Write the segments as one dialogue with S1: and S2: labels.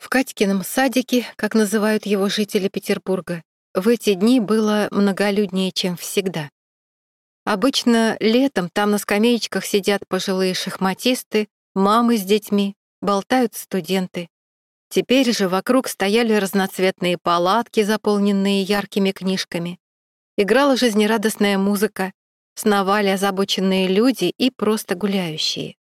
S1: В Катькином садике, как называют его жители Петербурга, в эти дни было многолюднее, чем всегда. Обычно летом там на скамеечках сидят пожилые шахматисты, мамы с детьми, болтают студенты. Теперь же вокруг стояли разноцветные палатки, заполненные яркими книжками. Играла жизнерадостная музыка, сновали озабоченные люди и просто гуляющие.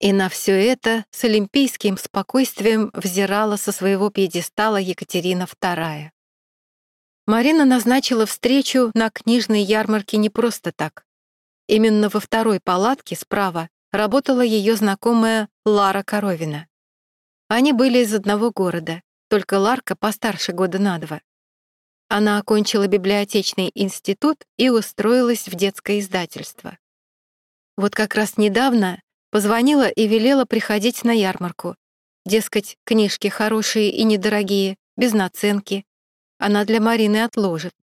S1: И на все это с олимпийским спокойствием взирала со своего пьедестала Екатерина II. Марина назначила встречу на книжной ярмарке не просто так. Именно во второй палатке справа работала ее знакомая Лара Коровина. Они были из одного города, только Ларка постарше года на два. Она окончила библиотечный институт и устроилась в детское издательство. Вот как раз недавно позвонила и велела приходить на ярмарку. Дескать, книжки хорошие и недорогие, без наценки, она для Марины отложит.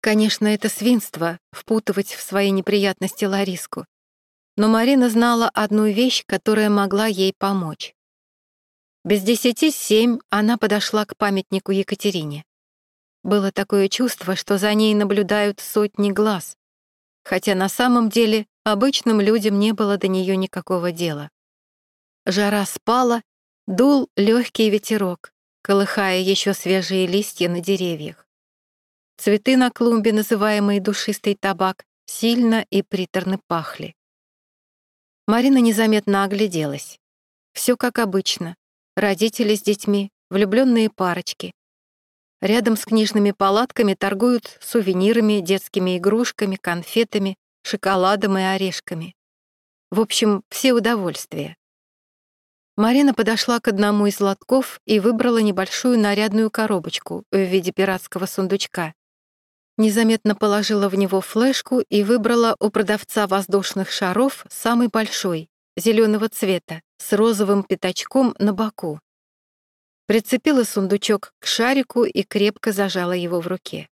S1: Конечно, это свинство — впутывать в свои неприятности Лариску. Но Марина знала одну вещь, которая могла ей помочь. Без десяти семь она подошла к памятнику Екатерине. Было такое чувство, что за ней наблюдают сотни глаз, хотя на самом деле обычным людям не было до нее никакого дела. Жара спала, дул легкий ветерок, колыхая еще свежие листья на деревьях. Цветы на клумбе, называемые душистый табак, сильно и приторно пахли. Марина незаметно огляделась. Все как обычно. Родители с детьми, влюбленные парочки. Рядом с книжными палатками торгуют сувенирами, детскими игрушками, конфетами, шоколадом и орешками. В общем, все удовольствия. Марина подошла к одному из лотков и выбрала небольшую нарядную коробочку в виде пиратского сундучка. Незаметно положила в него флешку и выбрала у продавца воздушных шаров самый большой, зеленого цвета, с розовым пятачком на боку. Прицепила сундучок к шарику и крепко зажала его в руке.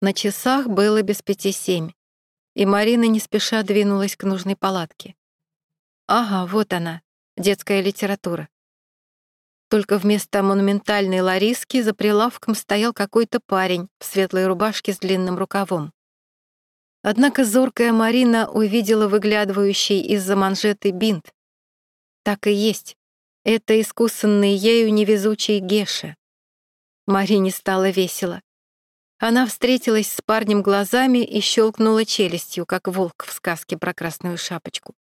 S1: На часах было без пяти семь, и Марина не спеша двинулась к нужной палатке. Ага, вот она, детская литература. Только вместо монументальной Лариски за прилавком стоял какой-то парень в светлой рубашке с длинным рукавом. Однако зоркая Марина увидела выглядывающий из-за манжеты бинт. Так и есть. Это искусанный ею невезучий Геша. Марине стало весело. Она встретилась с парнем глазами и щелкнула челюстью, как волк в сказке про красную шапочку.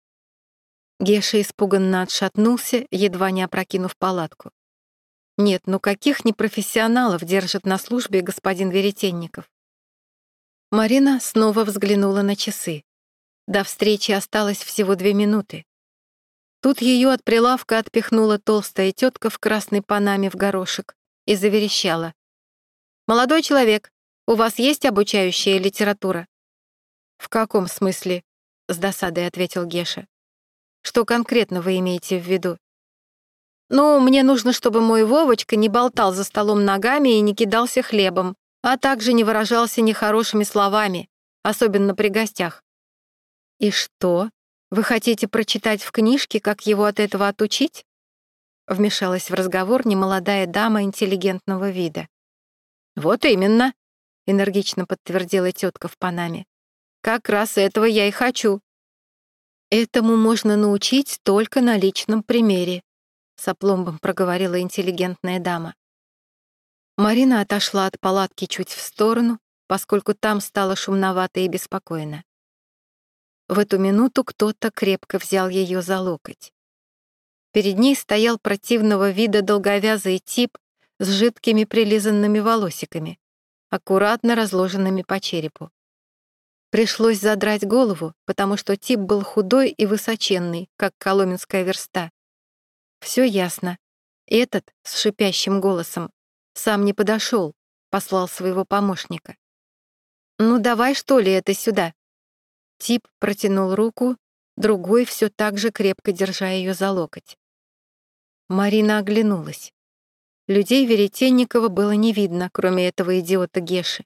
S1: Геша испуганно отшатнулся, едва не опрокинув палатку. Нет, ну каких непрофессионалов держит на службе господин Веретенников? Марина снова взглянула на часы. До встречи осталось всего две минуты. Тут ее от прилавка отпихнула толстая тетка в красной панаме в горошек и заверещала. «Молодой человек, у вас есть обучающая литература?» «В каком смысле?» — с досадой ответил Геша. Что конкретно вы имеете в виду? Ну, мне нужно, чтобы мой Вовочка не болтал за столом ногами и не кидался хлебом, а также не выражался нехорошими словами, особенно при гостях. И что? Вы хотите прочитать в книжке, как его от этого отучить? Вмешалась в разговор немолодая дама интеллигентного вида. Вот именно, энергично подтвердила тетка в Панаме. Как раз этого я и хочу. «Этому можно научить только на личном примере», — с опломбом проговорила интеллигентная дама. Марина отошла от палатки чуть в сторону, поскольку там стало шумновато и беспокойно. В эту минуту кто-то крепко взял ее за локоть. Перед ней стоял противного вида долговязый тип с жидкими прилизанными волосиками, аккуратно разложенными по черепу. Пришлось задрать голову, потому что тип был худой и высоченный, как коломенская верста. Все ясно. Этот, с шипящим голосом, сам не подошел, послал своего помощника. «Ну давай, что ли, это сюда?» Тип протянул руку, другой все так же крепко держа ее за локоть. Марина оглянулась. Людей Веретенникова было не видно, кроме этого идиота Геши.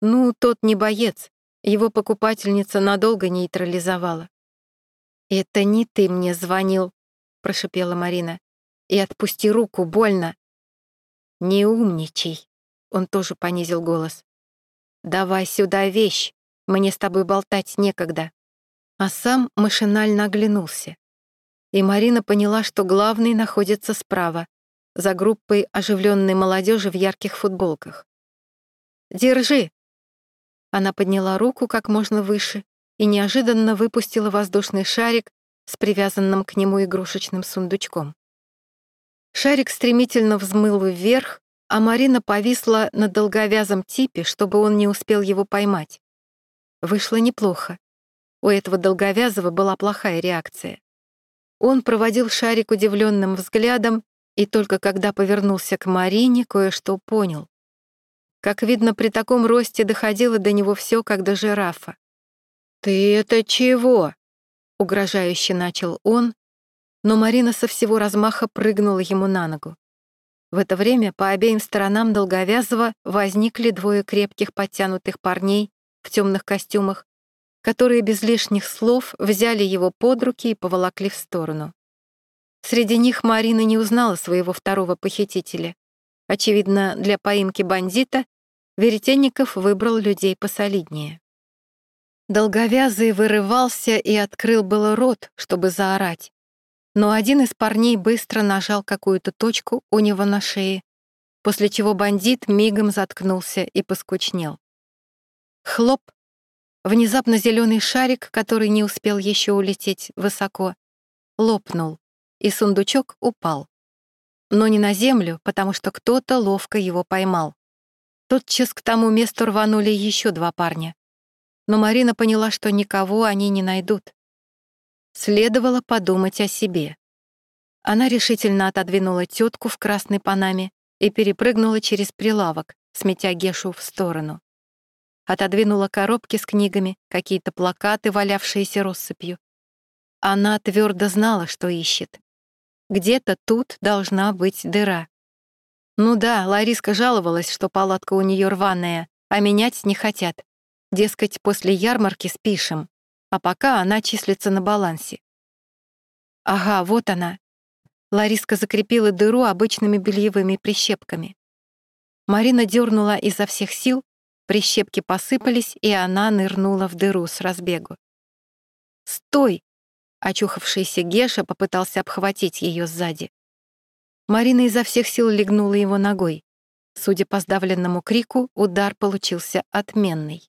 S1: Ну, тот не боец, его покупательница надолго нейтрализовала. «Это не ты мне звонил», — прошипела Марина. и отпусти руку, больно». «Не умничай», — он тоже понизил голос. «Давай сюда вещь, мне с тобой болтать некогда». А сам машинально оглянулся. И Марина поняла, что главный находится справа, за группой оживленной молодежи в ярких футболках. «Держи!» Она подняла руку как можно выше и неожиданно выпустила воздушный шарик с привязанным к нему игрушечным сундучком. Шарик стремительно взмыл вверх, а Марина повисла на долговязом типе, чтобы он не успел его поймать. Вышло неплохо. У этого долговязого была плохая реакция. Он проводил шарик удивленным взглядом и только когда повернулся к Марине, кое-что понял. Как видно, при таком росте доходило до него все, как до жирафа. «Ты это чего?» — угрожающе начал он, но Марина со всего размаха прыгнула ему на ногу. В это время по обеим сторонам Долговязова возникли двое крепких подтянутых парней в темных костюмах, которые без лишних слов взяли его под руки и поволокли в сторону. Среди них Марина не узнала своего второго похитителя. Очевидно, для поимки бандита Веретенников выбрал людей посолиднее. Долговязый вырывался и открыл было рот, чтобы заорать. Но один из парней быстро нажал какую-то точку у него на шее, после чего бандит мигом заткнулся и поскучнел. Хлоп! Внезапно зеленый шарик, который не успел еще улететь высоко, лопнул, и сундучок упал. Но не на землю, потому что кто-то ловко его поймал. Тотчас к тому месту рванули еще два парня. Но Марина поняла, что никого они не найдут. Следовало подумать о себе. Она решительно отодвинула тетку в красной панаме и перепрыгнула через прилавок, сметя Гешу в сторону. Отодвинула коробки с книгами, какие-то плакаты, валявшиеся россыпью. Она твердо знала, что ищет. Где-то тут должна быть дыра. Ну да, Лариска жаловалась, что палатка у нее рваная, а менять не хотят. Дескать, после ярмарки спишем, а пока она числится на балансе. Ага, вот она. Лариска закрепила дыру обычными бельевыми прищепками. Марина дернула изо всех сил, прищепки посыпались, и она нырнула в дыру с разбегу. «Стой!» Очухавшийся Геша попытался обхватить ее сзади. Марина изо всех сил легнула его ногой. Судя по сдавленному крику, удар получился отменный.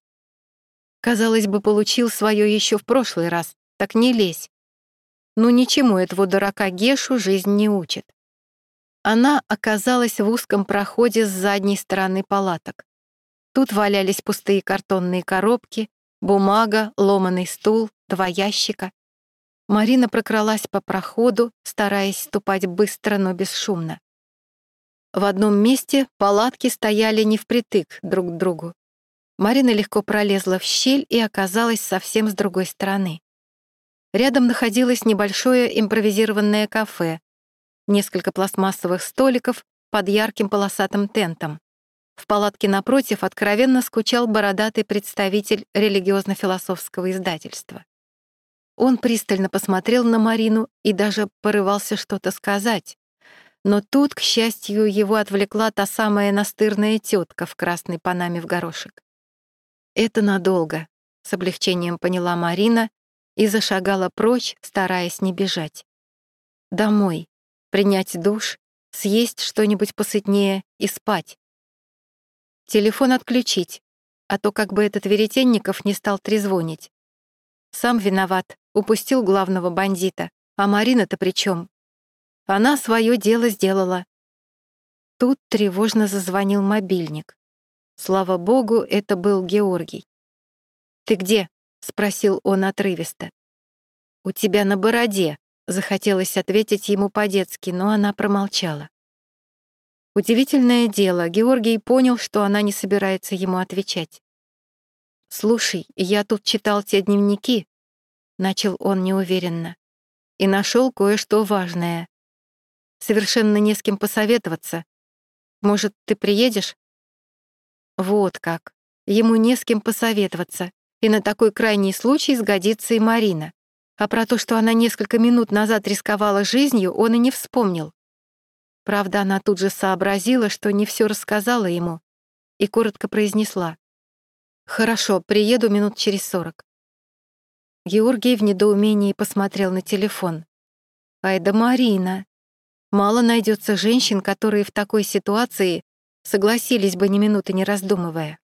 S1: Казалось бы, получил свое еще в прошлый раз, так не лезь. Ну ничему этого дурака Гешу жизнь не учит. Она оказалась в узком проходе с задней стороны палаток. Тут валялись пустые картонные коробки, бумага, ломаный стул, два ящика. Марина прокралась по проходу, стараясь ступать быстро, но бесшумно. В одном месте палатки стояли не впритык друг к другу. Марина легко пролезла в щель и оказалась совсем с другой стороны. Рядом находилось небольшое импровизированное кафе, несколько пластмассовых столиков под ярким полосатым тентом. В палатке напротив откровенно скучал бородатый представитель религиозно-философского издательства. Он пристально посмотрел на Марину и даже порывался что-то сказать. Но тут, к счастью, его отвлекла та самая настырная тетка в красной панаме в горошек. «Это надолго», — с облегчением поняла Марина и зашагала прочь, стараясь не бежать. «Домой, принять душ, съесть что-нибудь посытнее и спать. Телефон отключить, а то как бы этот Веретенников не стал трезвонить. Сам виноват, упустил главного бандита. А Марина-то при чем? Она свое дело сделала. Тут тревожно зазвонил мобильник. Слава богу, это был Георгий. «Ты где?» — спросил он отрывисто. «У тебя на бороде», — захотелось ответить ему по-детски, но она промолчала. Удивительное дело, Георгий понял, что она не собирается ему отвечать. «Слушай, я тут читал те дневники», — начал он неуверенно, «и нашел кое-что важное. Совершенно не с кем посоветоваться. Может, ты приедешь?» Вот как. Ему не с кем посоветоваться, и на такой крайний случай сгодится и Марина. А про то, что она несколько минут назад рисковала жизнью, он и не вспомнил. Правда, она тут же сообразила, что не все рассказала ему, и коротко произнесла. «Хорошо, приеду минут через сорок». Георгий в недоумении посмотрел на телефон. «Ай да Марина! Мало найдется женщин, которые в такой ситуации согласились бы ни минуты не раздумывая.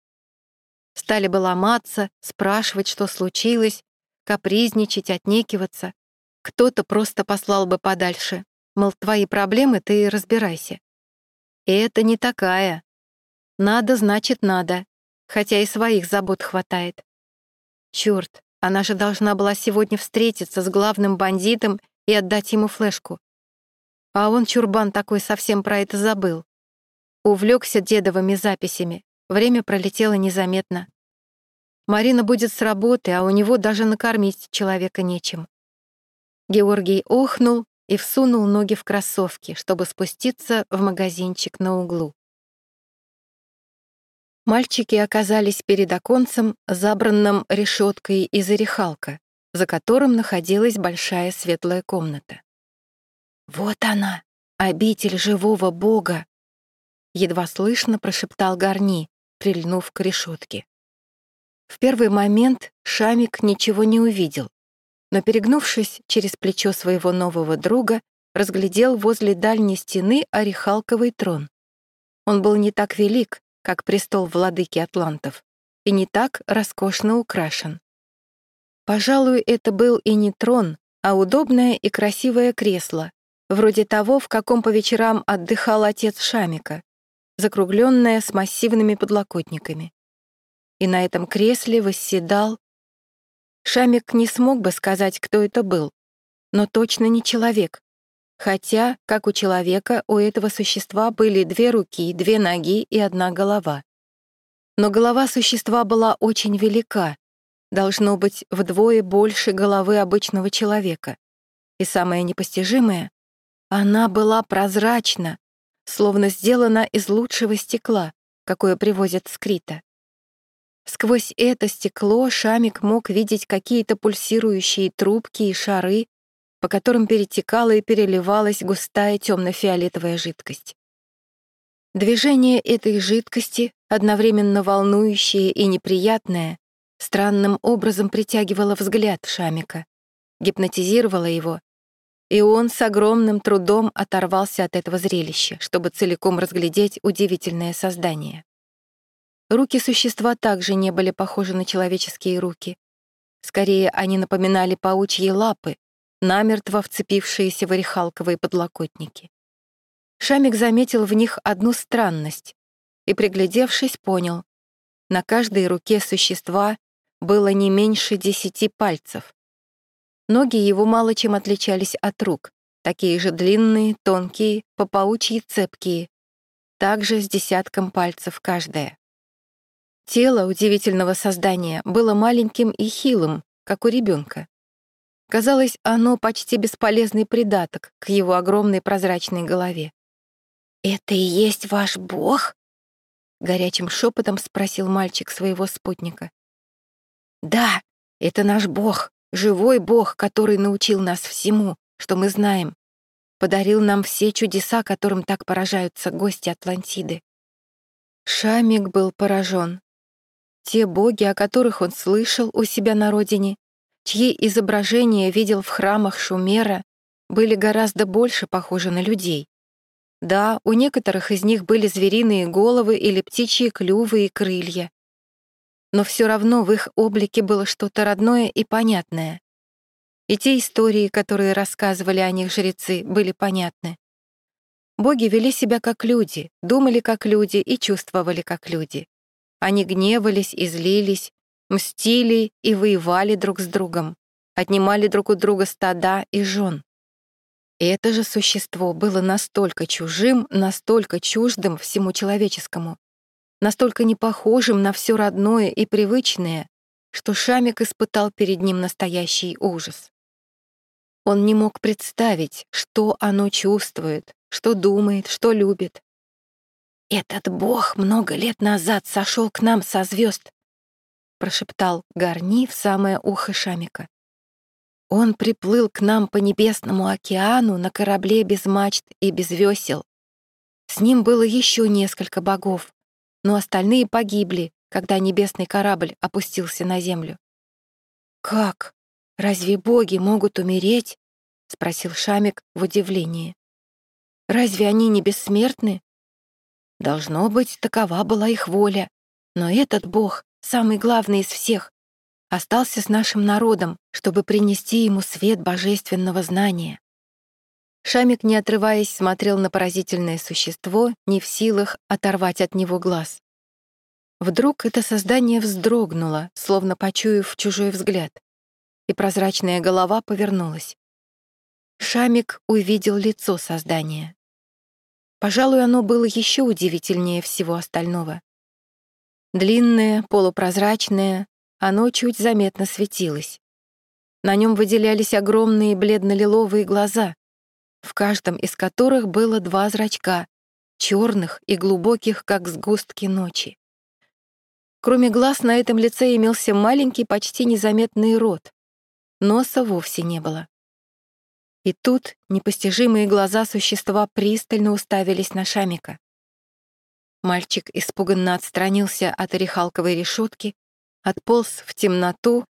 S1: Стали бы ломаться, спрашивать, что случилось, капризничать, отнекиваться. Кто-то просто послал бы подальше, мол, твои проблемы, ты разбирайся. И это не такая. Надо, значит, надо, хотя и своих забот хватает. Чёрт, она же должна была сегодня встретиться с главным бандитом и отдать ему флешку. А он, чурбан такой, совсем про это забыл. Увлекся дедовыми записями. Время пролетело незаметно. Марина будет с работы, а у него даже накормить человека нечем. Георгий охнул и всунул ноги в кроссовки, чтобы спуститься в магазинчик на углу. Мальчики оказались перед оконцем, забранным решеткой из орехалка, за которым находилась большая светлая комната. «Вот она, обитель живого Бога!» Едва слышно прошептал Гарни, прильнув к решетке. В первый момент Шамик ничего не увидел, но, перегнувшись через плечо своего нового друга, разглядел возле дальней стены орехалковый трон. Он был не так велик, как престол владыки атлантов, и не так роскошно украшен. Пожалуй, это был и не трон, а удобное и красивое кресло, вроде того, в каком по вечерам отдыхал отец Шамика, закругленное с массивными подлокотниками. И на этом кресле восседал... Шамик не смог бы сказать, кто это был, но точно не человек, хотя, как у человека, у этого существа были две руки, две ноги и одна голова. Но голова существа была очень велика, должно быть вдвое больше головы обычного человека. И самое непостижимое, она была прозрачна, словно сделана из лучшего стекла, какое привозят с Крита. Сквозь это стекло Шамик мог видеть какие-то пульсирующие трубки и шары, по которым перетекала и переливалась густая темно-фиолетовая жидкость. Движение этой жидкости, одновременно волнующее и неприятное, странным образом притягивало взгляд Шамика, гипнотизировало его, и он с огромным трудом оторвался от этого зрелища, чтобы целиком разглядеть удивительное создание. Руки существа также не были похожи на человеческие руки. Скорее, они напоминали паучьи лапы, намертво вцепившиеся в орехалковые подлокотники. Шамик заметил в них одну странность и, приглядевшись, понял. На каждой руке существа было не меньше десяти пальцев. Ноги его мало чем отличались от рук, такие же длинные, тонкие, по паучьи цепкие, также с десятком пальцев каждая. Тело удивительного создания было маленьким и хилым, как у ребенка. Казалось, оно почти бесполезный придаток к его огромной прозрачной голове. «Это и есть ваш бог?» — горячим шепотом спросил мальчик своего спутника. «Да, это наш бог, живой бог, который научил нас всему, что мы знаем, подарил нам все чудеса, которым так поражаются гости Атлантиды». Шамик был поражен. Те боги, о которых он слышал у себя на родине, чьи изображения видел в храмах Шумера, были гораздо больше похожи на людей. Да, у некоторых из них были звериные головы или птичьи клювы и крылья. Но все равно в их облике было что-то родное и понятное. И те истории, которые рассказывали о них жрецы, были понятны. Боги вели себя как люди, думали как люди и чувствовали как люди. Они гневались и злились, мстили и воевали друг с другом, отнимали друг у друга стада и жен. И это же существо было настолько чужим, настолько чуждым всему человеческому, настолько непохожим на все родное и привычное, что Шамик испытал перед ним настоящий ужас. Он не мог представить, что оно чувствует, что думает, что любит. «Этот бог много лет назад сошел к нам со звезд прошептал Гарни в самое ухо Шамика. Он приплыл к нам по небесному океану на корабле без мачт и без весел, С ним было еще несколько богов, но остальные погибли, когда небесный корабль опустился на землю. «Как? Разве боги могут умереть?» — спросил Шамик в удивлении. «Разве они не бессмертны?» Должно быть, такова была их воля. Но этот бог, самый главный из всех, остался с нашим народом, чтобы принести ему свет божественного знания. Шамик, не отрываясь, смотрел на поразительное существо, не в силах оторвать от него глаз. Вдруг это создание вздрогнуло, словно почуяв чужой взгляд, и прозрачная голова повернулась. Шамик увидел лицо создания. Пожалуй, оно было еще удивительнее всего остального. Длинное, полупрозрачное, оно чуть заметно светилось. На нем выделялись огромные бледно-лиловые глаза, в каждом из которых было два зрачка, черных и глубоких, как сгустки ночи. Кроме глаз на этом лице имелся маленький, почти незаметный рот. Носа вовсе не было. И тут непостижимые глаза существа пристально уставились на Шамика. Мальчик испуганно отстранился от орехалковой решетки, отполз в темноту,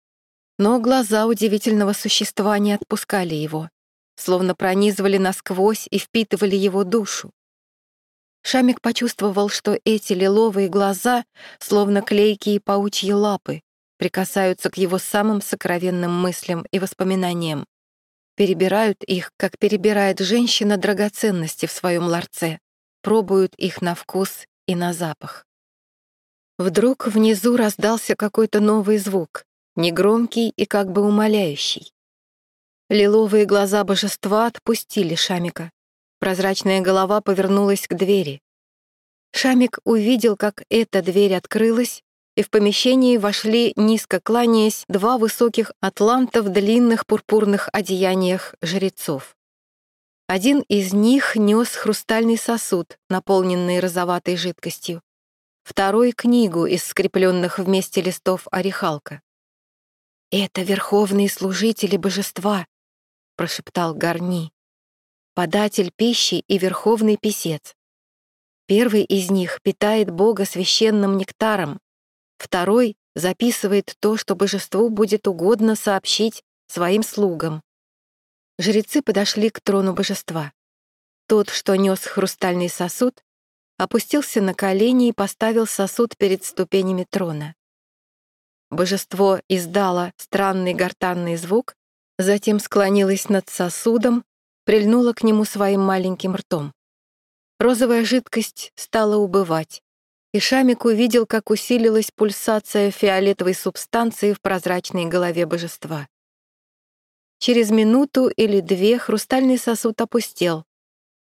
S1: но глаза удивительного существа не отпускали его словно пронизывали насквозь и впитывали его душу. Шамик почувствовал, что эти лиловые глаза, словно клейкие паучьи лапы, прикасаются к его самым сокровенным мыслям и воспоминаниям, перебирают их, как перебирает женщина драгоценности в своем ларце, пробуют их на вкус и на запах. Вдруг внизу раздался какой-то новый звук, негромкий и как бы умоляющий. Лиловые глаза божества отпустили Шамика. Прозрачная голова повернулась к двери. Шамик увидел, как эта дверь открылась, и в помещении вошли, низко кланяясь, два высоких атланта в длинных пурпурных одеяниях жрецов. Один из них нес хрустальный сосуд, наполненный розоватой жидкостью. Второй — книгу из скрепленных вместе листов орехалка. «Это верховные служители божества», прошептал Гарни. Податель пищи и верховный писец. Первый из них питает Бога священным нектаром, второй записывает то, что божеству будет угодно сообщить своим слугам. Жрецы подошли к трону божества. Тот, что нес хрустальный сосуд, опустился на колени и поставил сосуд перед ступенями трона. Божество издало странный гортанный звук, затем склонилась над сосудом, прильнула к нему своим маленьким ртом. Розовая жидкость стала убывать, и Шамик увидел, как усилилась пульсация фиолетовой субстанции в прозрачной голове божества. Через минуту или две хрустальный сосуд опустел.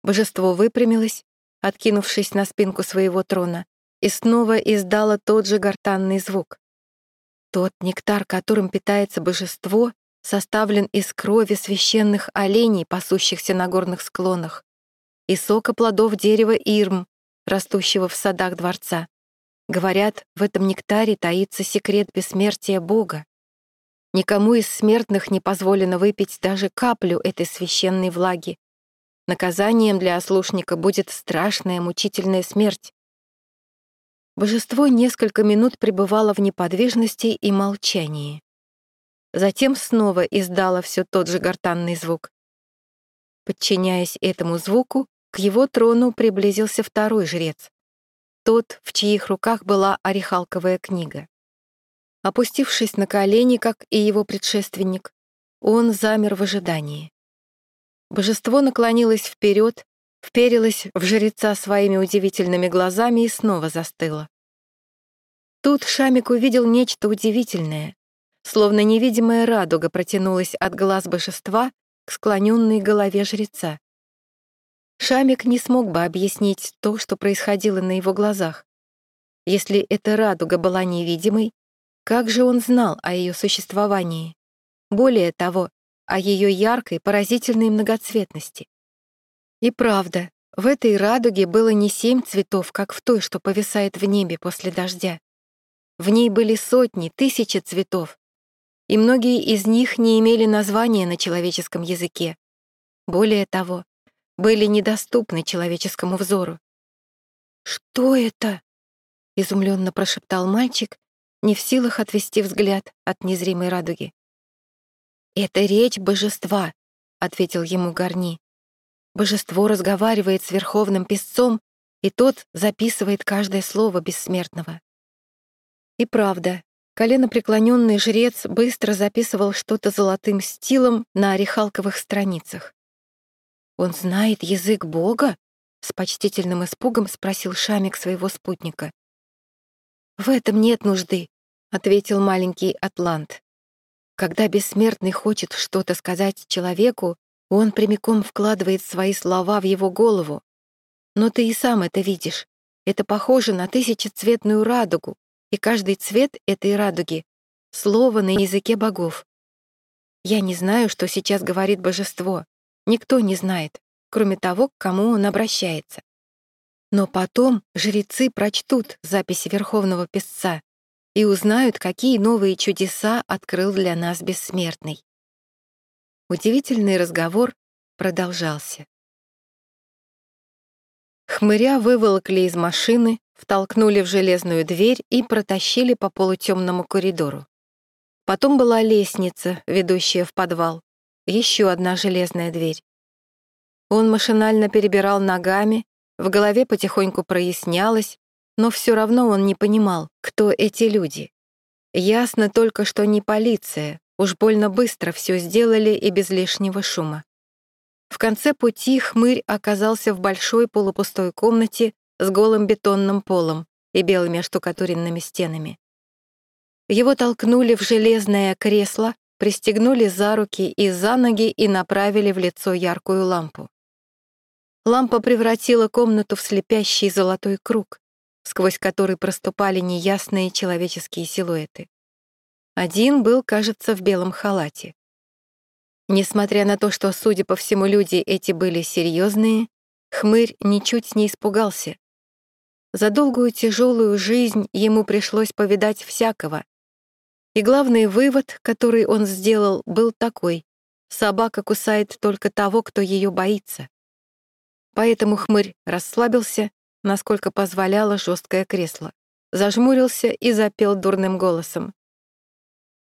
S1: Божество выпрямилось, откинувшись на спинку своего трона, и снова издало тот же гортанный звук. Тот нектар, которым питается божество, составлен из крови священных оленей, пасущихся на горных склонах, и сока плодов дерева ирм, растущего в садах дворца. Говорят, в этом нектаре таится секрет бессмертия Бога. Никому из смертных не позволено выпить даже каплю этой священной влаги. Наказанием для ослушника будет страшная мучительная смерть. Божество несколько минут пребывало в неподвижности и молчании. Затем снова издала все тот же гортанный звук. Подчиняясь этому звуку, к его трону приблизился второй жрец, тот, в чьих руках была орехалковая книга. Опустившись на колени, как и его предшественник, он замер в ожидании. Божество наклонилось вперед, вперилось в жреца своими удивительными глазами и снова застыло. Тут Шамик увидел нечто удивительное, словно невидимая радуга протянулась от глаз божества к склоненной голове жреца. Шамик не смог бы объяснить то, что происходило на его глазах. Если эта радуга была невидимой, как же он знал о ее существовании? Более того, о ее яркой, поразительной многоцветности. И правда, в этой радуге было не семь цветов, как в той, что повисает в небе после дождя. В ней были сотни, тысячи цветов, и многие из них не имели названия на человеческом языке. Более того, были недоступны человеческому взору. «Что это?» — изумленно прошептал мальчик, не в силах отвести взгляд от незримой радуги. «Это речь божества», — ответил ему Гарни. «Божество разговаривает с верховным песцом, и тот записывает каждое слово бессмертного». И правда, коленопреклоненный жрец быстро записывал что-то золотым стилом на орехалковых страницах. «Он знает язык Бога?» — с почтительным испугом спросил Шамик своего спутника. «В этом нет нужды», — ответил маленький Атлант. «Когда бессмертный хочет что-то сказать человеку, он прямиком вкладывает свои слова в его голову. Но ты и сам это видишь. Это похоже на тысячецветную радугу, и каждый цвет этой радуги — слово на языке богов. Я не знаю, что сейчас говорит божество. Никто не знает, кроме того, к кому он обращается. Но потом жрецы прочтут записи Верховного Песца и узнают, какие новые чудеса открыл для нас Бессмертный. Удивительный разговор продолжался. Хмыря выволокли из машины, втолкнули в железную дверь и протащили по полутемному коридору. Потом была лестница, ведущая в подвал, еще одна железная дверь. Он машинально перебирал ногами, в голове потихоньку прояснялось, но все равно он не понимал, кто эти люди. Ясно только, что не полиция, уж больно быстро все сделали и без лишнего шума. В конце пути хмырь оказался в большой полупустой комнате с голым бетонным полом и белыми штукатуренными стенами. Его толкнули в железное кресло, пристегнули за руки и за ноги и направили в лицо яркую лампу. Лампа превратила комнату в слепящий золотой круг, сквозь который проступали неясные человеческие силуэты. Один был, кажется, в белом халате. Несмотря на то, что, судя по всему, люди эти были серьезные, хмырь ничуть не испугался. За долгую тяжелую жизнь ему пришлось повидать всякого. И главный вывод, который он сделал, был такой — собака кусает только того, кто ее боится. Поэтому хмырь расслабился, насколько позволяло жесткое кресло, зажмурился и запел дурным голосом.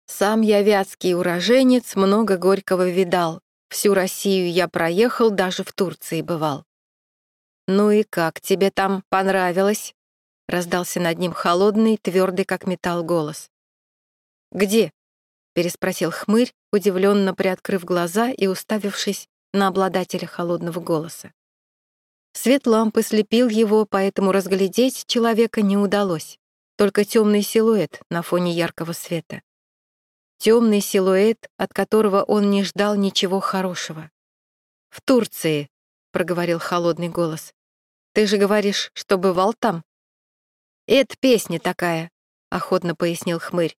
S1: «Сам я вятский уроженец, много горького видал. Всю Россию я проехал, даже в Турции бывал». «Ну и как тебе там понравилось?» — раздался над ним холодный, твердый, как металл, голос. «Где?» — переспросил хмырь, удивленно приоткрыв глаза и уставившись на обладателя холодного голоса. Свет лампы слепил его, поэтому разглядеть человека не удалось, только темный силуэт на фоне яркого света. Темный силуэт, от которого он не ждал ничего хорошего. «В Турции», — проговорил холодный голос. «Ты же говоришь, что бывал там?» «Это песня такая», — охотно пояснил хмырь.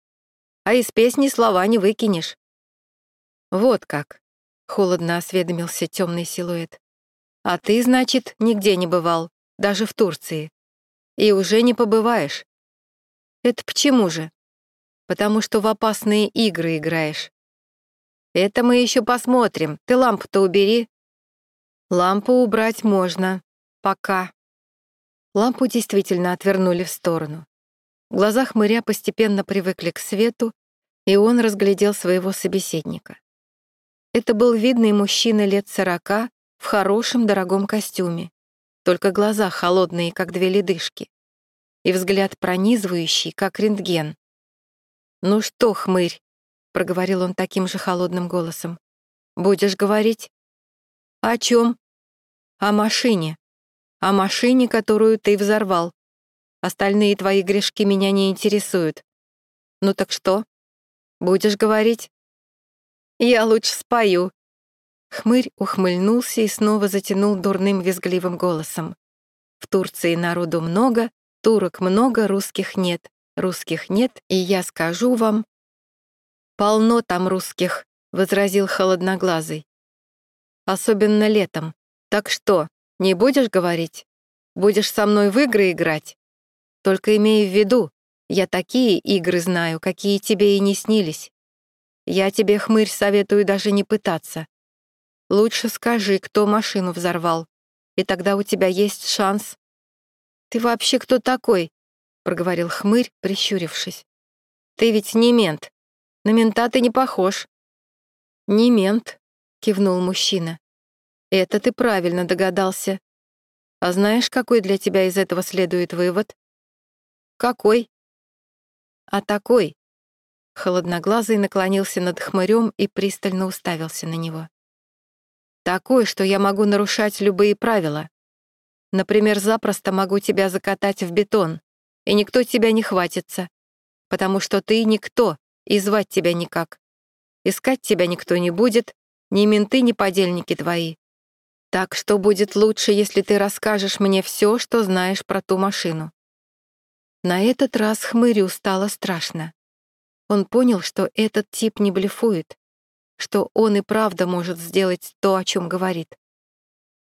S1: «А из песни слова не выкинешь». «Вот как», — холодно осведомился темный силуэт. А ты, значит, нигде не бывал, даже в Турции. И уже не побываешь. Это почему же? Потому что в опасные игры играешь. Это мы еще посмотрим. Ты лампу-то убери. Лампу убрать можно. Пока. Лампу действительно отвернули в сторону. Глаза хмыря постепенно привыкли к свету, и он разглядел своего собеседника. Это был видный мужчина лет сорока, в хорошем дорогом костюме, только глаза холодные, как две ледышки, и взгляд пронизывающий, как рентген. «Ну что, хмырь?» — проговорил он таким же холодным голосом. «Будешь говорить?» «О чем?» «О машине. О машине, которую ты взорвал. Остальные твои грешки меня не интересуют. Ну так что? Будешь говорить?» «Я лучше спою», Хмырь ухмыльнулся и снова затянул дурным визгливым голосом. «В Турции народу много, турок много, русских нет. Русских нет, и я скажу вам...» «Полно там русских», — возразил холодноглазый. «Особенно летом. Так что, не будешь говорить? Будешь со мной в игры играть? Только имей в виду, я такие игры знаю, какие тебе и не снились. Я тебе, хмырь, советую даже не пытаться. Лучше скажи, кто машину взорвал, и тогда у тебя есть шанс. «Ты вообще кто такой?» — проговорил хмырь, прищурившись. «Ты ведь не мент. На мента ты не похож». «Не мент», — кивнул мужчина. «Это ты правильно догадался. А знаешь, какой для тебя из этого следует вывод?» «Какой?» «А такой». Холодноглазый наклонился над хмырем и пристально уставился на него. «Такой, что я могу нарушать любые правила. Например, запросто могу тебя закатать в бетон, и никто тебя не хватится, потому что ты никто, и звать тебя никак. Искать тебя никто не будет, ни менты, ни подельники твои. Так что будет лучше, если ты расскажешь мне все, что знаешь про ту машину». На этот раз хмырю стало страшно. Он понял, что этот тип не блефует, что он и правда может сделать то, о чем говорит.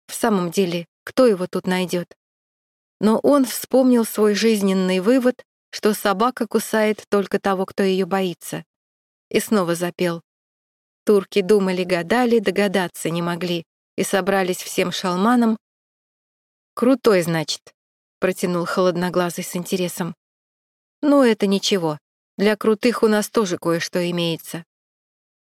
S1: В самом деле, кто его тут найдет? Но он вспомнил свой жизненный вывод, что собака кусает только того, кто ее боится. И снова запел. Турки думали-гадали, догадаться не могли, и собрались всем шалманом. «Крутой, значит», — протянул холодноглазый с интересом. «Ну, это ничего. Для крутых у нас тоже кое-что имеется».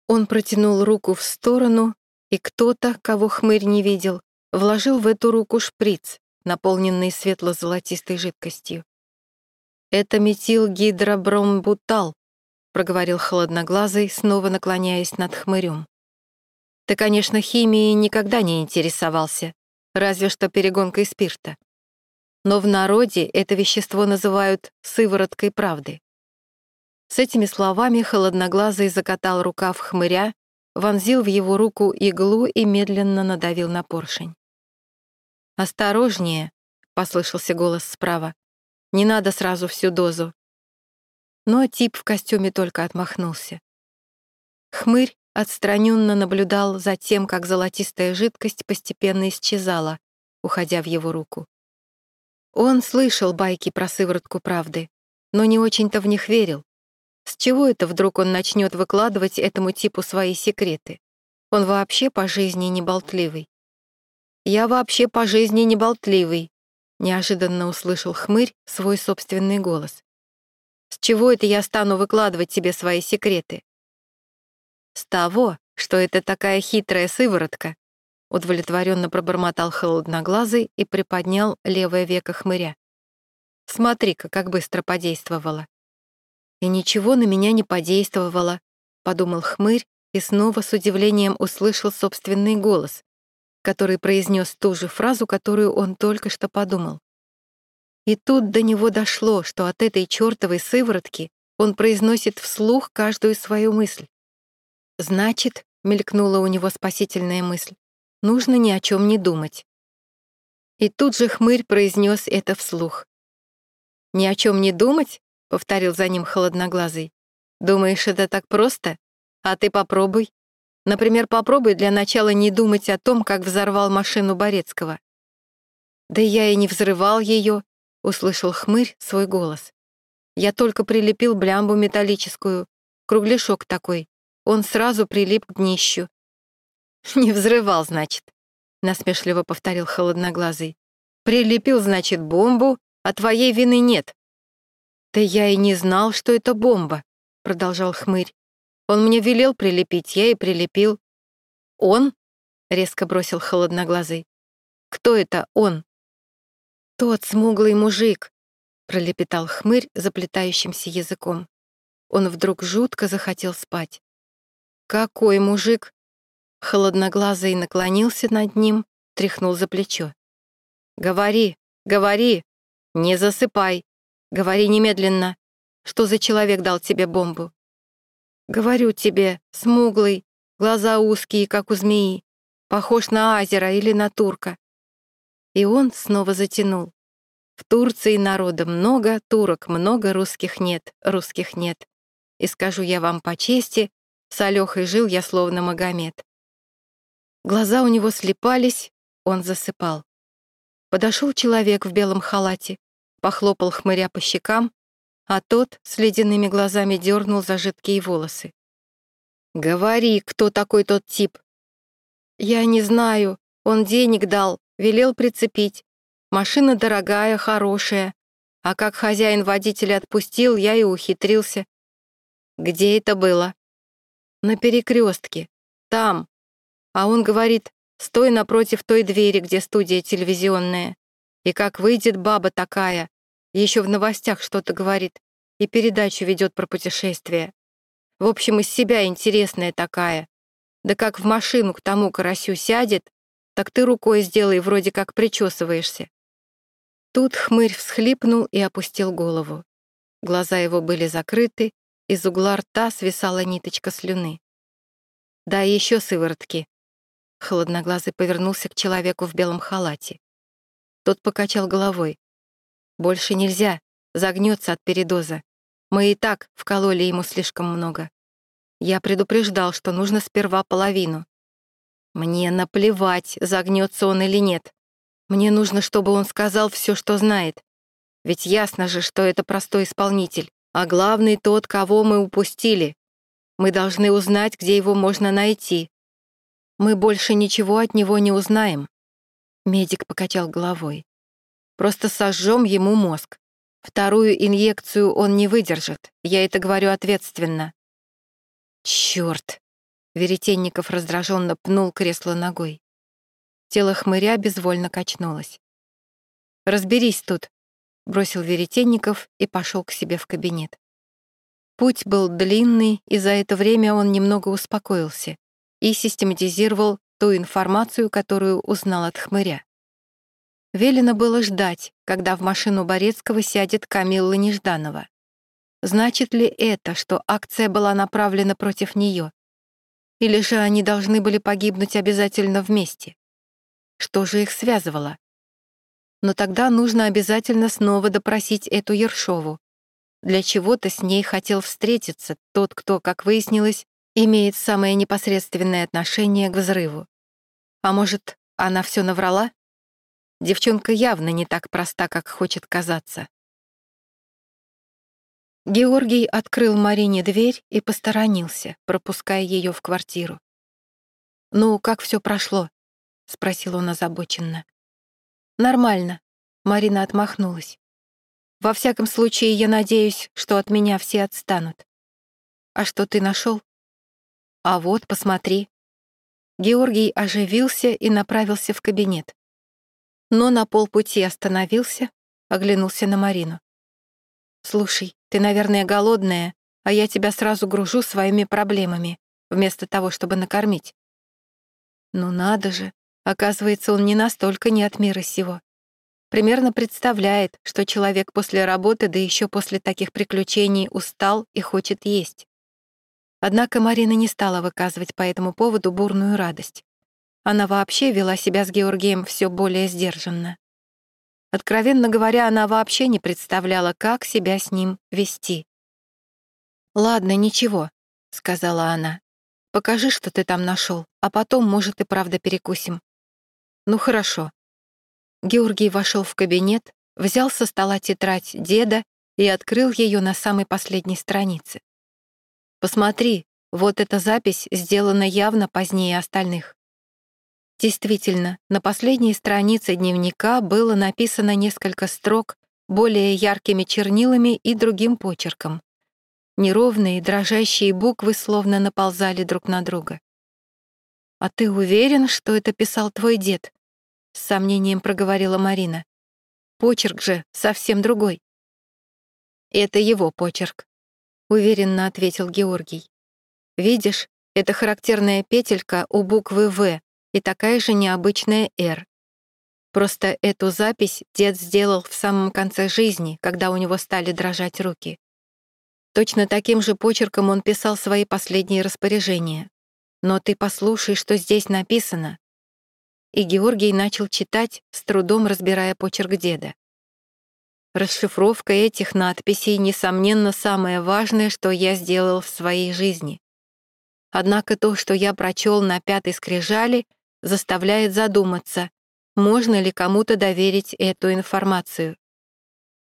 S1: Он протянул руку в сторону, и кто-то, кого хмырь не видел, вложил в эту руку шприц, наполненный светло-золотистой жидкостью. «Это метилгидробромбутал», — проговорил холодноглазый, снова наклоняясь над хмырем. «Ты, конечно, химией никогда не интересовался, разве что перегонкой спирта. Но в народе это вещество называют сывороткой правды». С этими словами холодноглазый закатал рукав хмыря, вонзил в его руку иглу и медленно надавил на поршень. «Осторожнее», — послышался голос справа. «Не надо сразу всю дозу». Но тип в костюме только отмахнулся. Хмырь отстраненно наблюдал за тем, как золотистая жидкость постепенно исчезала, уходя в его руку. Он слышал байки про сыворотку правды, но не очень-то в них верил. С чего это вдруг он начнет выкладывать этому типу свои секреты? Он вообще по жизни не болтливый. «Я вообще по жизни не болтливый», — неожиданно услышал хмырь свой собственный голос. «С чего это я стану выкладывать тебе свои секреты?» «С того, что это такая хитрая сыворотка», — удовлетворенно пробормотал холодноглазый и приподнял левое веко хмыря. «Смотри-ка, как быстро подействовало». «И ничего на меня не подействовало», — подумал хмырь и снова с удивлением услышал собственный голос, который произнес ту же фразу, которую он только что подумал. И тут до него дошло, что от этой чертовой сыворотки он произносит вслух каждую свою мысль. «Значит», — мелькнула у него спасительная мысль, «нужно ни о чем не думать». И тут же хмырь произнес это вслух. «Ни о чем не думать?» — повторил за ним холодноглазый. «Думаешь, это так просто? А ты попробуй». Например, попробуй для начала не думать о том, как взорвал машину Борецкого. «Да я и не взрывал ее», — услышал хмырь свой голос. «Я только прилепил блямбу металлическую, кругляшок такой. Он сразу прилип к днищу». «Не взрывал, значит», — насмешливо повторил холодноглазый. «Прилепил, значит, бомбу, а твоей вины нет». «Да я и не знал, что это бомба», — продолжал хмырь. Он мне велел прилепить, я и прилепил. Он? Резко бросил холодноглазый. Кто это он? Тот смуглый мужик, пролепетал хмырь заплетающимся языком. Он вдруг жутко захотел спать. Какой мужик? Холодноглазый наклонился над ним, тряхнул за плечо. «Говори, говори! Не засыпай! Говори немедленно! Что за человек дал тебе бомбу? Говорю тебе, смуглый, глаза узкие, как у змеи, похож на азера или на турка. И он снова затянул. В Турции народа много, турок много, русских нет, русских нет. И скажу я вам по чести, с Алёхой жил я словно Магомед. Глаза у него слепались, он засыпал. Подошел человек в белом халате, похлопал хмыря по щекам, а тот с ледяными глазами дернул за жидкие волосы. «Говори, кто такой тот тип?» «Я не знаю. Он денег дал, велел прицепить. Машина дорогая, хорошая. А как хозяин водителя отпустил, я и ухитрился. Где это было? На перекрестке. Там. А он говорит, стой напротив той двери, где студия телевизионная. И как выйдет баба такая, еще в новостях что-то говорит, и передачу ведет про путешествие. В общем, из себя интересная такая. Да как в машину к тому карасю сядет, так ты рукой сделай, вроде как причесываешься. Тут хмырь всхлипнул и опустил голову. Глаза его были закрыты, из угла рта свисала ниточка слюны. «Да, еще сыворотки». Холодноглазый повернулся к человеку в белом халате. Тот покачал головой. «Больше нельзя, загнется от передоза. Мы и так вкололи ему слишком много. Я предупреждал, что нужно сперва половину. Мне наплевать, загнется он или нет. Мне нужно, чтобы он сказал все, что знает. Ведь ясно же, что это простой исполнитель, а главный тот, кого мы упустили. Мы должны узнать, где его можно найти. Мы больше ничего от него не узнаем. Медик покачал головой. Просто сожжем ему мозг. Вторую инъекцию он не выдержит, я это говорю ответственно. Черт! Веретенников раздраженно пнул кресло ногой. Тело хмыря безвольно качнулось. «Разберись тут», — бросил Веретенников и пошел к себе в кабинет. Путь был длинный, и за это время он немного успокоился и систематизировал ту информацию, которую узнал от хмыря. Велено было ждать, когда в машину Борецкого сядет Камилла Нежданова. Значит ли это, что акция была направлена против нее? Или же они должны были погибнуть обязательно вместе? Что же их связывало? Но тогда нужно обязательно снова допросить эту Ершову. Для чего-то с ней хотел встретиться тот, кто, как выяснилось, имеет самое непосредственное отношение к взрыву. А может, она все наврала? Девчонка явно не так проста, как хочет казаться. Георгий открыл Марине дверь и посторонился, пропуская ее в квартиру. «Ну, как все прошло?» — спросил он озабоченно. «Нормально», — Марина отмахнулась. «Во всяком случае, я надеюсь, что от меня все отстанут. А что ты нашел? А вот, посмотри». Георгий оживился и направился в кабинет. Но на полпути остановился, оглянулся на Марину. «Слушай, ты, наверное, голодная, а я тебя сразу гружу своими проблемами, вместо того, чтобы накормить». «Ну надо же, оказывается, он не настолько не от мира сего. Примерно представляет, что человек после работы, да еще после таких приключений, устал и хочет есть». Однако Марина не стала выказывать по этому поводу бурную радость. Она вообще вела себя с Георгием все более сдержанно. Откровенно говоря, она вообще не представляла, как себя с ним вести. «Ладно, ничего», — сказала она. «Покажи, что ты там нашел, а потом, может, и правда перекусим». «Ну хорошо». Георгий вошел в кабинет, взял со стола тетрадь деда и открыл ее на самой последней странице. «Посмотри, вот эта запись сделана явно позднее остальных. Действительно, на последней странице дневника было написано несколько строк более яркими чернилами и другим почерком. Неровные, дрожащие буквы словно наползали друг на друга. «А ты уверен, что это писал твой дед?» — с сомнением проговорила Марина. «Почерк же совсем другой». «Это его почерк», — уверенно ответил Георгий. «Видишь, это характерная петелька у буквы «В», и такая же необычная «Р». Просто эту запись дед сделал в самом конце жизни, когда у него стали дрожать руки. Точно таким же почерком он писал свои последние распоряжения. Но ты послушай, что здесь написано. И Георгий начал читать, с трудом разбирая почерк деда. Расшифровка этих надписей, несомненно, самое важное, что я сделал в своей жизни. Однако то, что я прочел на пятой скрижали, заставляет задуматься, можно ли кому-то доверить эту информацию.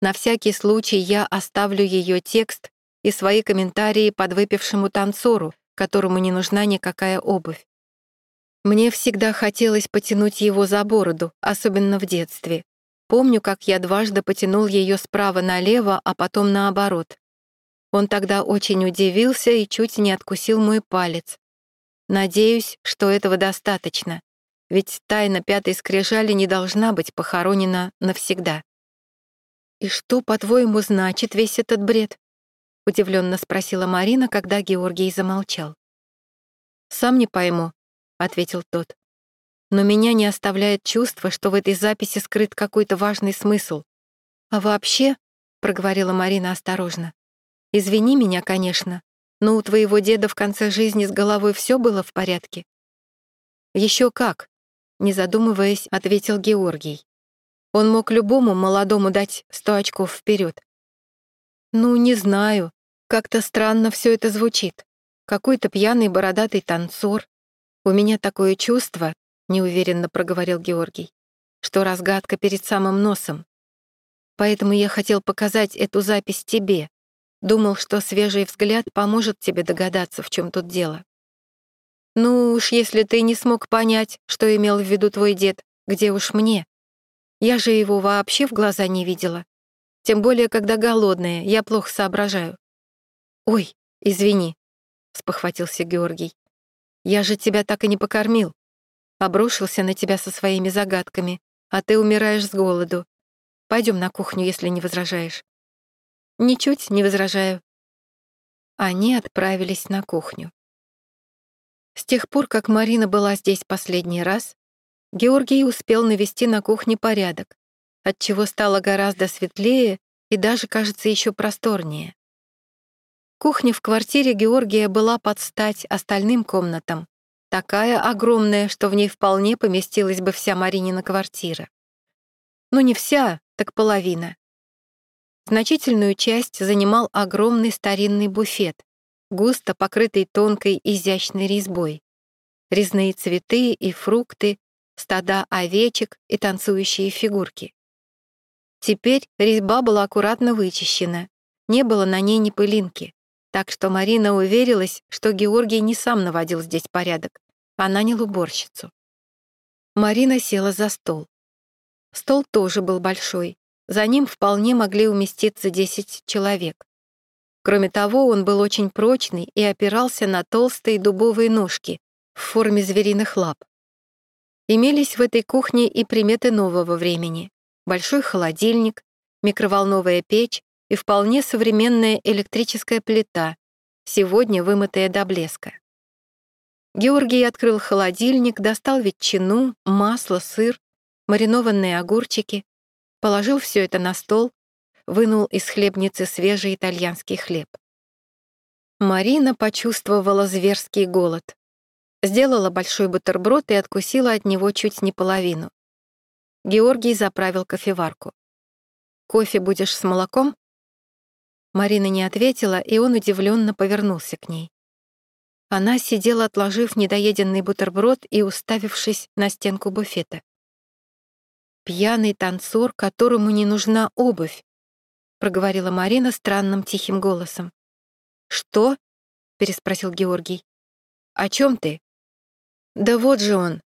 S1: На всякий случай я оставлю ее текст и свои комментарии подвыпившему танцору, которому не нужна никакая обувь. Мне всегда хотелось потянуть его за бороду, особенно в детстве. Помню, как я дважды потянул ее справа налево, а потом наоборот. Он тогда очень удивился и чуть не откусил мой палец. Надеюсь, что этого достаточно, ведь тайна пятой скрижали не должна быть похоронена навсегда. «И что, по-твоему, значит весь этот бред?» — удивленно спросила Марина, когда Георгий замолчал. «Сам не пойму», — ответил тот. «Но меня не оставляет чувство, что в этой записи скрыт какой-то важный смысл. А вообще, — проговорила Марина осторожно, — извини меня, конечно, но у твоего деда в конце жизни с головой все было в порядке?» Еще как», — не задумываясь, ответил Георгий. Он мог любому молодому дать сто очков вперед. «Ну, не знаю. Как-то странно все это звучит. Какой-то пьяный бородатый танцор. У меня такое чувство, — неуверенно проговорил Георгий, что разгадка перед самым носом. Поэтому я хотел показать эту запись тебе. Думал, что свежий взгляд поможет тебе догадаться, в чем тут дело. Ну уж, если ты не смог понять, что имел в виду твой дед, где уж мне? Я же его вообще в глаза не видела. Тем более, когда голодная, я плохо соображаю. «Ой, извини», — спохватился Георгий. «Я же тебя так и не покормил. Обрушился на тебя со своими загадками, а ты умираешь с голоду. Пойдем на кухню, если не возражаешь». «Ничуть не возражаю». Они отправились на кухню. С тех пор, как Марина была здесь последний раз, Георгий успел навести на кухне порядок, отчего стало гораздо светлее и даже, кажется, еще просторнее. Кухня в квартире Георгия была под стать остальным комнатам, такая огромная, что в ней вполне поместилась бы вся Маринина квартира. Ну не вся, так половина. Значительную часть занимал огромный старинный буфет, густо покрытый тонкой изящной резьбой. Резные цветы и фрукты, стада овечек и танцующие фигурки. Теперь резьба была аккуратно вычищена, не было на ней ни пылинки, так что Марина уверилась, что Георгий не сам наводил здесь порядок, а нанял уборщицу. Марина села за стол. Стол тоже был большой, за ним вполне могли уместиться 10 человек. Кроме того, он был очень прочный и опирался на толстые дубовые ножки в форме звериных лап. Имелись в этой кухне и приметы нового времени. Большой холодильник, микроволновая печь и вполне современная электрическая плита, сегодня вымытая до блеска. Георгий открыл холодильник, достал ветчину, масло, сыр, маринованные огурчики, положил все это на стол, вынул из хлебницы свежий итальянский хлеб. Марина почувствовала зверский голод. Сделала большой бутерброд и откусила от него чуть не половину. Георгий заправил кофеварку. «Кофе будешь с молоком?» Марина не ответила, и он удивленно повернулся к ней. Она сидела, отложив недоеденный бутерброд и уставившись на стенку буфета. «Пьяный танцор, которому не нужна обувь», — проговорила Марина странным тихим голосом. «Что?» — переспросил Георгий. «О чем ты?» «Да вот же он!»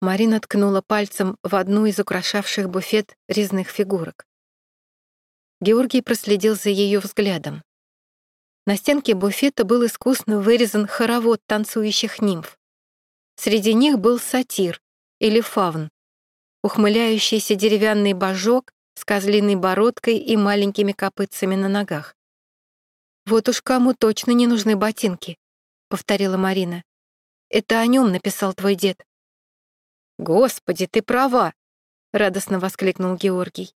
S1: Марина ткнула пальцем в одну из украшавших буфет резных фигурок. Георгий проследил за ее взглядом. На стенке буфета был искусно вырезан хоровод танцующих нимф. Среди них был сатир или фавн, ухмыляющийся деревянный божок с козлиной бородкой и маленькими копытцами на ногах. «Вот уж кому точно не нужны ботинки», — повторила Марина. Это о нем написал твой дед». «Господи, ты права!» — радостно воскликнул Георгий.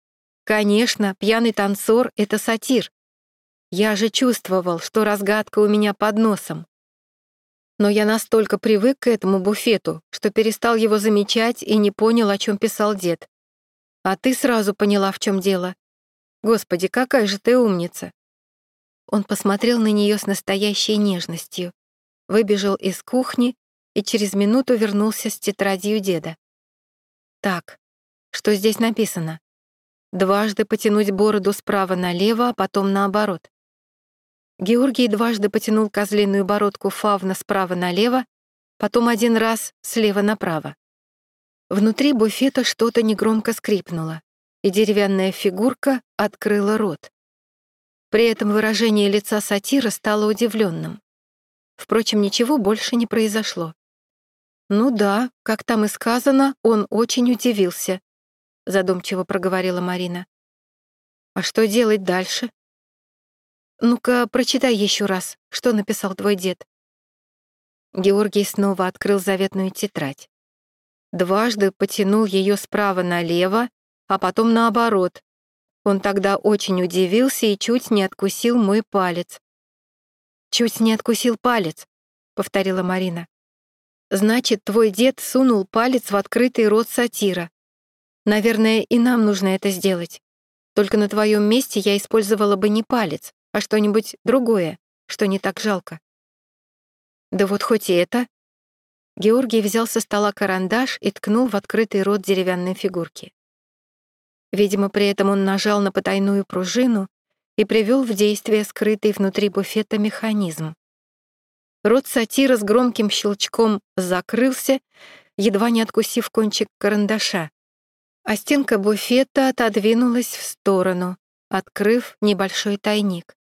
S1: «Конечно, пьяный танцор — это сатир. Я же чувствовал, что разгадка у меня под носом. Но я настолько привык к этому буфету, что перестал его замечать и не понял, о чем писал дед. А ты сразу поняла, в чем дело. Господи, какая же ты умница!» Он посмотрел на нее с настоящей нежностью выбежал из кухни и через минуту вернулся с тетрадью деда. Так, что здесь написано? Дважды потянуть бороду справа налево, а потом наоборот. Георгий дважды потянул козлиную бородку фавна справа налево, потом один раз слева направо. Внутри буфета что-то негромко скрипнуло. и деревянная фигурка открыла рот. При этом выражение лица сатира стало удивленным. Впрочем, ничего больше не произошло. «Ну да, как там и сказано, он очень удивился», — задумчиво проговорила Марина. «А что делать дальше?» «Ну-ка, прочитай еще раз, что написал твой дед». Георгий снова открыл заветную тетрадь. Дважды потянул ее справа налево, а потом наоборот. Он тогда очень удивился и чуть не откусил мой палец. «Чуть не откусил палец», — повторила Марина. «Значит, твой дед сунул палец в открытый рот сатира. Наверное, и нам нужно это сделать. Только на твоем месте я использовала бы не палец, а что-нибудь другое, что не так жалко». «Да вот хоть и это». Георгий взял со стола карандаш и ткнул в открытый рот деревянной фигурки. Видимо, при этом он нажал на потайную пружину, и привел в действие скрытый внутри буфета механизм. Рот сатира с громким щелчком закрылся, едва не откусив кончик карандаша, а стенка буфета отодвинулась в сторону, открыв небольшой тайник.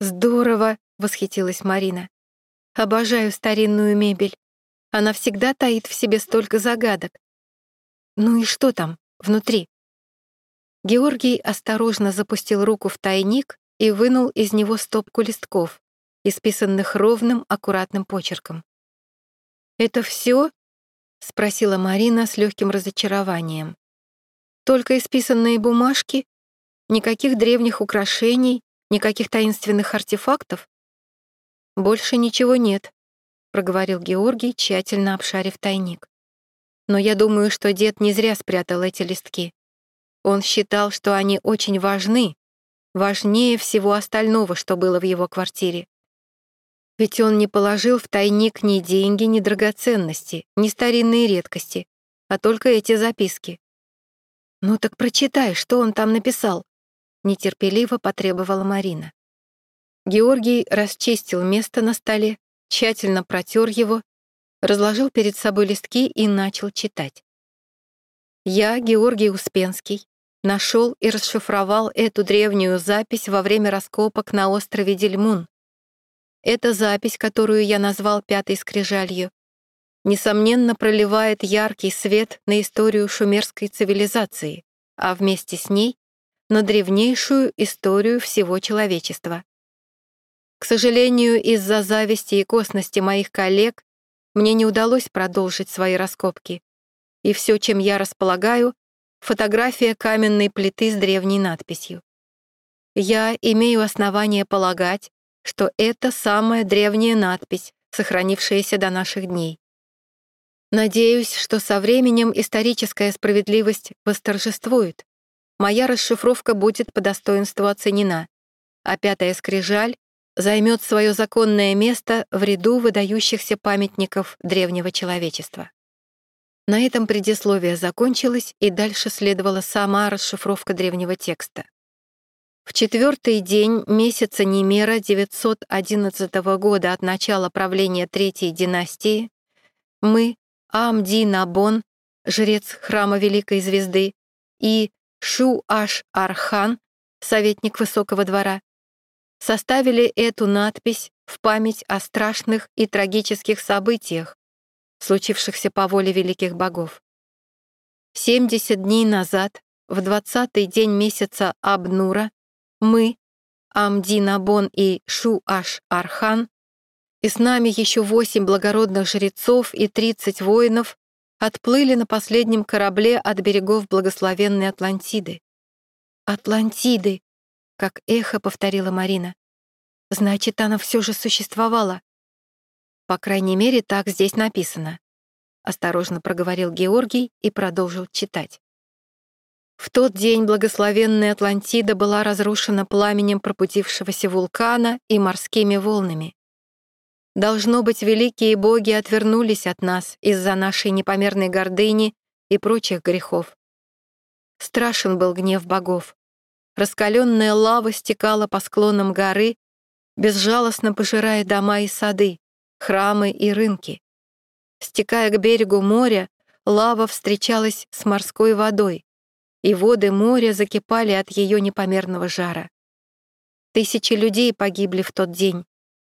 S1: «Здорово!» — восхитилась Марина. «Обожаю старинную мебель. Она всегда таит в себе столько загадок. Ну и что там внутри?» Георгий осторожно запустил руку в тайник и вынул из него стопку листков, исписанных ровным, аккуратным почерком. «Это все? спросила Марина с легким разочарованием. «Только исписанные бумажки? Никаких древних украшений, никаких таинственных артефактов?» «Больше ничего нет», — проговорил Георгий, тщательно обшарив тайник. «Но я думаю, что дед не зря спрятал эти листки. Он считал, что они очень важны, важнее всего остального, что было в его квартире. Ведь он не положил в тайник ни деньги, ни драгоценности, ни старинные редкости, а только эти записки. «Ну так прочитай, что он там написал», — нетерпеливо потребовала Марина. Георгий расчистил место на столе, тщательно протер его, разложил перед собой листки и начал читать. «Я, Георгий Успенский, нашел и расшифровал эту древнюю запись во время раскопок на острове Дельмун. Эта запись, которую я назвал «Пятой скрижалью», несомненно проливает яркий свет на историю шумерской цивилизации, а вместе с ней — на древнейшую историю всего человечества. К сожалению, из-за зависти и косности моих коллег мне не удалось продолжить свои раскопки, и все, чем я располагаю, фотография каменной плиты с древней надписью. Я имею основание полагать, что это самая древняя надпись, сохранившаяся до наших дней. Надеюсь, что со временем историческая справедливость восторжествует. Моя расшифровка будет по достоинству оценена, а пятая скрижаль займет свое законное место в ряду выдающихся памятников древнего человечества. На этом предисловие закончилось, и дальше следовала сама расшифровка древнего текста. В четвертый день месяца Немера 911 года от начала правления Третьей династии мы, Амди Набон, жрец храма Великой Звезды, и Шу-Аш-Архан, советник Высокого двора, составили эту надпись в память о страшных и трагических событиях, случившихся по воле великих богов. 70 дней назад, в двадцатый день месяца Абнура, мы, Амдинабон и Шу-Аш-Архан, и с нами еще восемь благородных жрецов и тридцать воинов отплыли на последнем корабле от берегов благословенной Атлантиды. «Атлантиды!» — как эхо повторила Марина. «Значит, она все же существовала. По крайней мере, так здесь написано. Осторожно проговорил Георгий и продолжил читать. В тот день благословенная Атлантида была разрушена пламенем пропутившегося вулкана и морскими волнами. Должно быть, великие боги отвернулись от нас из-за нашей непомерной гордыни и прочих грехов. Страшен был гнев богов. Раскаленная лава стекала по склонам горы, безжалостно пожирая дома и сады храмы и рынки. Стекая к берегу моря, лава встречалась с морской водой, и воды моря закипали от ее непомерного жара. Тысячи людей погибли в тот день.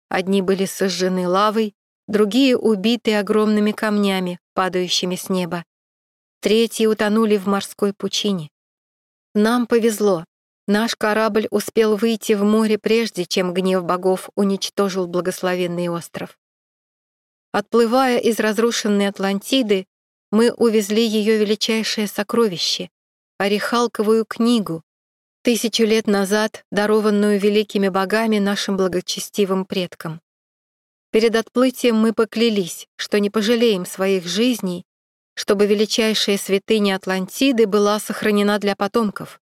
S1: Одни были сожжены лавой, другие убиты огромными камнями, падающими с неба. Третьи утонули в морской пучине. Нам повезло. Наш корабль успел выйти в море прежде, чем гнев богов уничтожил благословенный остров. Отплывая из разрушенной Атлантиды, мы увезли ее величайшее сокровище — Орехалковую книгу, тысячу лет назад дарованную великими богами нашим благочестивым предкам. Перед отплытием мы поклялись, что не пожалеем своих жизней, чтобы величайшая святыня Атлантиды была сохранена для потомков.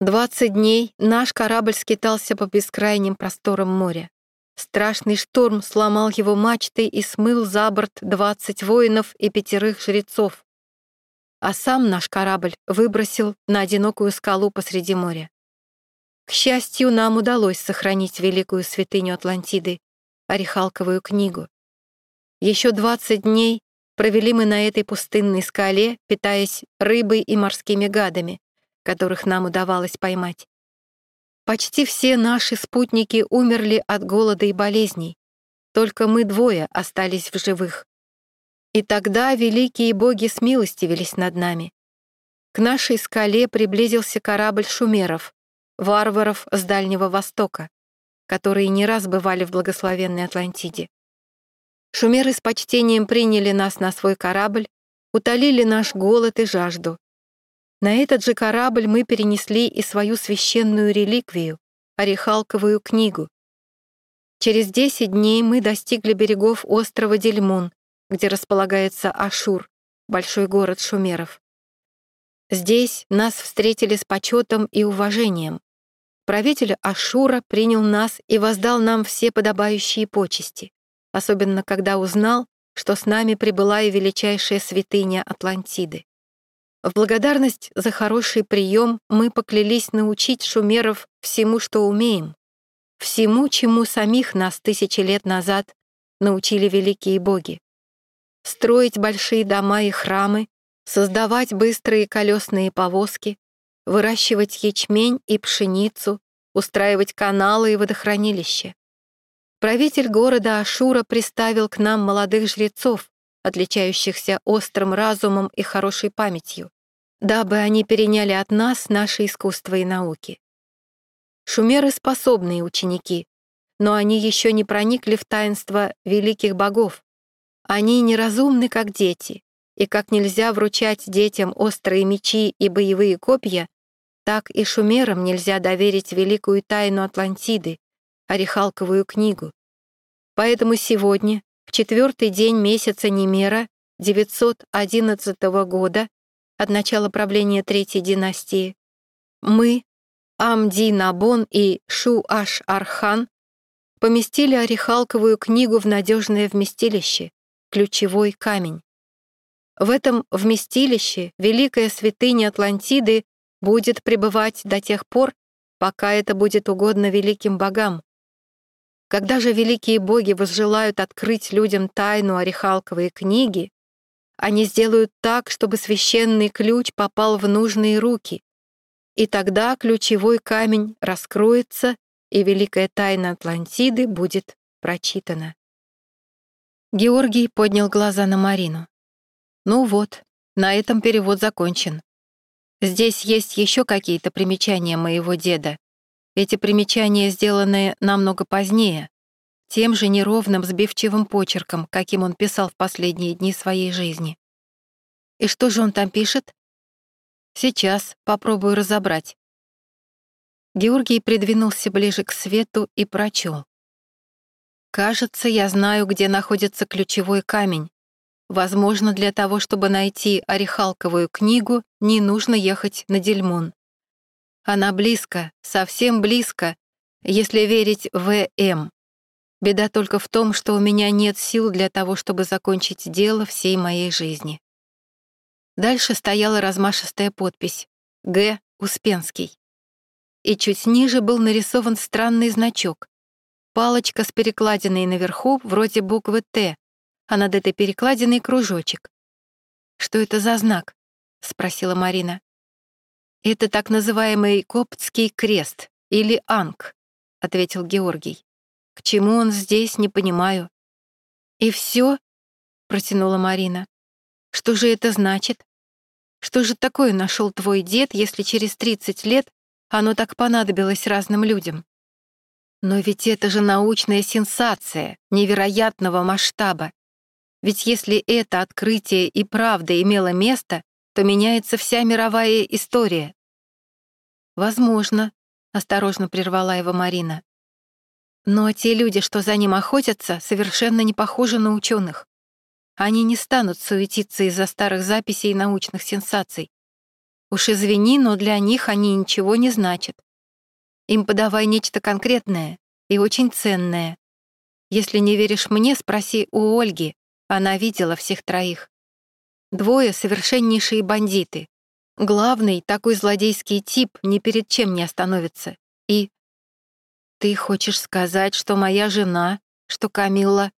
S1: Двадцать дней наш корабль скитался по бескрайним просторам моря. Страшный шторм сломал его мачты и смыл за борт двадцать воинов и пятерых жрецов а сам наш корабль выбросил на одинокую скалу посреди моря. К счастью, нам удалось сохранить великую святыню Атлантиды, Орехалковую книгу. Еще 20 дней провели мы на этой пустынной скале, питаясь рыбой и морскими гадами, которых нам удавалось поймать. Почти все наши спутники умерли от голода и болезней, только мы двое остались в живых. И тогда великие боги смилостивились над нами. К нашей скале приблизился корабль шумеров, варваров с Дальнего Востока, которые не раз бывали в благословенной Атлантиде. Шумеры с почтением приняли нас на свой корабль, утолили наш голод и жажду. На этот же корабль мы перенесли и свою священную реликвию, Орехалковую книгу. Через десять дней мы достигли берегов острова Дельмун, где располагается Ашур, большой город шумеров. Здесь нас встретили с почетом и уважением. Правитель Ашура принял нас и воздал нам все подобающие почести, особенно когда узнал, что с нами прибыла и величайшая святыня Атлантиды. В благодарность за хороший прием мы поклялись научить шумеров всему, что умеем, всему, чему самих нас тысячи лет назад научили великие боги строить большие дома и храмы, создавать быстрые колесные повозки, выращивать ячмень и пшеницу, устраивать каналы и водохранилища. Правитель города Ашура приставил к нам молодых жрецов, отличающихся острым разумом и хорошей памятью, дабы они переняли от нас наши искусства и науки. Шумеры — способные ученики, но они еще не проникли в таинство великих богов, они неразумны, как дети, и как нельзя вручать детям острые мечи и боевые копья, так и шумерам нельзя доверить великую тайну Атлантиды, Орехалковую книгу. Поэтому сегодня, в четвертый день месяца Немера, 911 года, от начала правления Третьей династии, мы, Амди Набон и Шу-Аш-Архан, поместили Орехалковую книгу в надежное вместилище, ключевой камень. В этом вместилище великая святыня Атлантиды будет пребывать до тех пор, пока это будет угодно великим богам. Когда же великие боги возжелают открыть людям тайну Орехалковой книги, они сделают так, чтобы священный ключ попал в нужные руки, и тогда ключевой камень раскроется, и великая тайна Атлантиды будет прочитана. Георгий поднял глаза на Марину. «Ну вот, на этом перевод закончен. Здесь есть еще какие-то примечания моего деда. Эти примечания сделаны намного позднее, тем же неровным сбивчивым почерком, каким он писал в последние дни своей жизни. И что же он там пишет? Сейчас попробую разобрать. Георгий придвинулся ближе к свету и прочел. Кажется, я знаю, где находится ключевой камень. Возможно, для того, чтобы найти Орехалковую книгу, не нужно ехать на Дельмон. Она близко, совсем близко, если верить В.М. Беда только в том, что у меня нет сил для того, чтобы закончить дело всей моей жизни. Дальше стояла размашистая подпись «Г. Успенский». И чуть ниже был нарисован странный значок Палочка с перекладиной наверху, вроде буквы «Т», а над этой перекладиной кружочек. «Что это за знак?» — спросила Марина. Это так называемый коптский крест или анг, ответил Георгий. К чему он здесь, не понимаю. И все? протянула Марина. Что же это значит? Что же такое нашел твой дед, если через 30 лет оно так понадобилось разным людям? Но ведь это же научная сенсация невероятного масштаба. Ведь если это открытие и правда имело место, то меняется вся мировая история. «Возможно», — осторожно прервала его Марина. «Но те люди, что за ним охотятся, совершенно не похожи на ученых. Они не станут суетиться из-за старых записей и научных сенсаций. Уж извини, но для них они ничего не значат. Им подавай нечто конкретное и очень ценное. Если не веришь мне, спроси у Ольги, она видела всех троих. Двое — совершеннейшие бандиты. Главный, такой злодейский тип, ни перед чем не остановится. И... Ты хочешь сказать, что моя жена, что Камилла,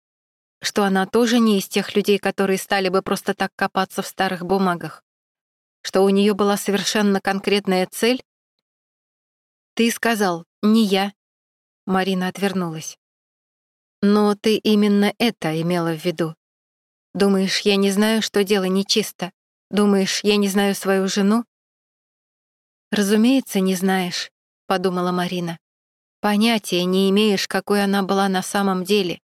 S1: что она тоже не из тех людей, которые стали бы просто так копаться в старых бумагах? Что у нее была совершенно конкретная цель? Ты сказал, не я. Марина отвернулась. Но ты именно это имела в виду. Думаешь, я не знаю, что дело нечисто? Думаешь, я не знаю свою жену? Разумеется, не знаешь, подумала Марина. Понятия не имеешь, какой она была на самом деле.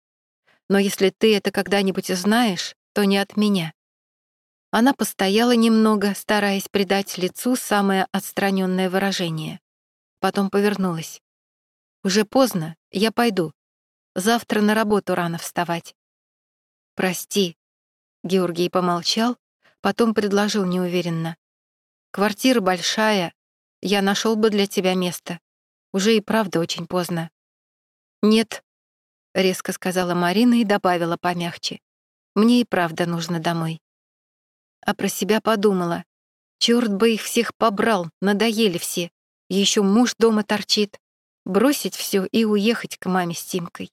S1: Но если ты это когда-нибудь узнаешь, то не от меня. Она постояла немного, стараясь придать лицу самое отстраненное выражение. Потом повернулась. «Уже поздно, я пойду. Завтра на работу рано вставать». «Прости», Георгий помолчал, потом предложил неуверенно. «Квартира большая, я нашел бы для тебя место. Уже и правда очень поздно». «Нет», — резко сказала Марина и добавила помягче. «Мне и правда нужно домой». А про себя подумала. Черт бы их всех побрал, надоели все. Еще муж дома торчит. Бросить все и уехать к маме с Тимкой.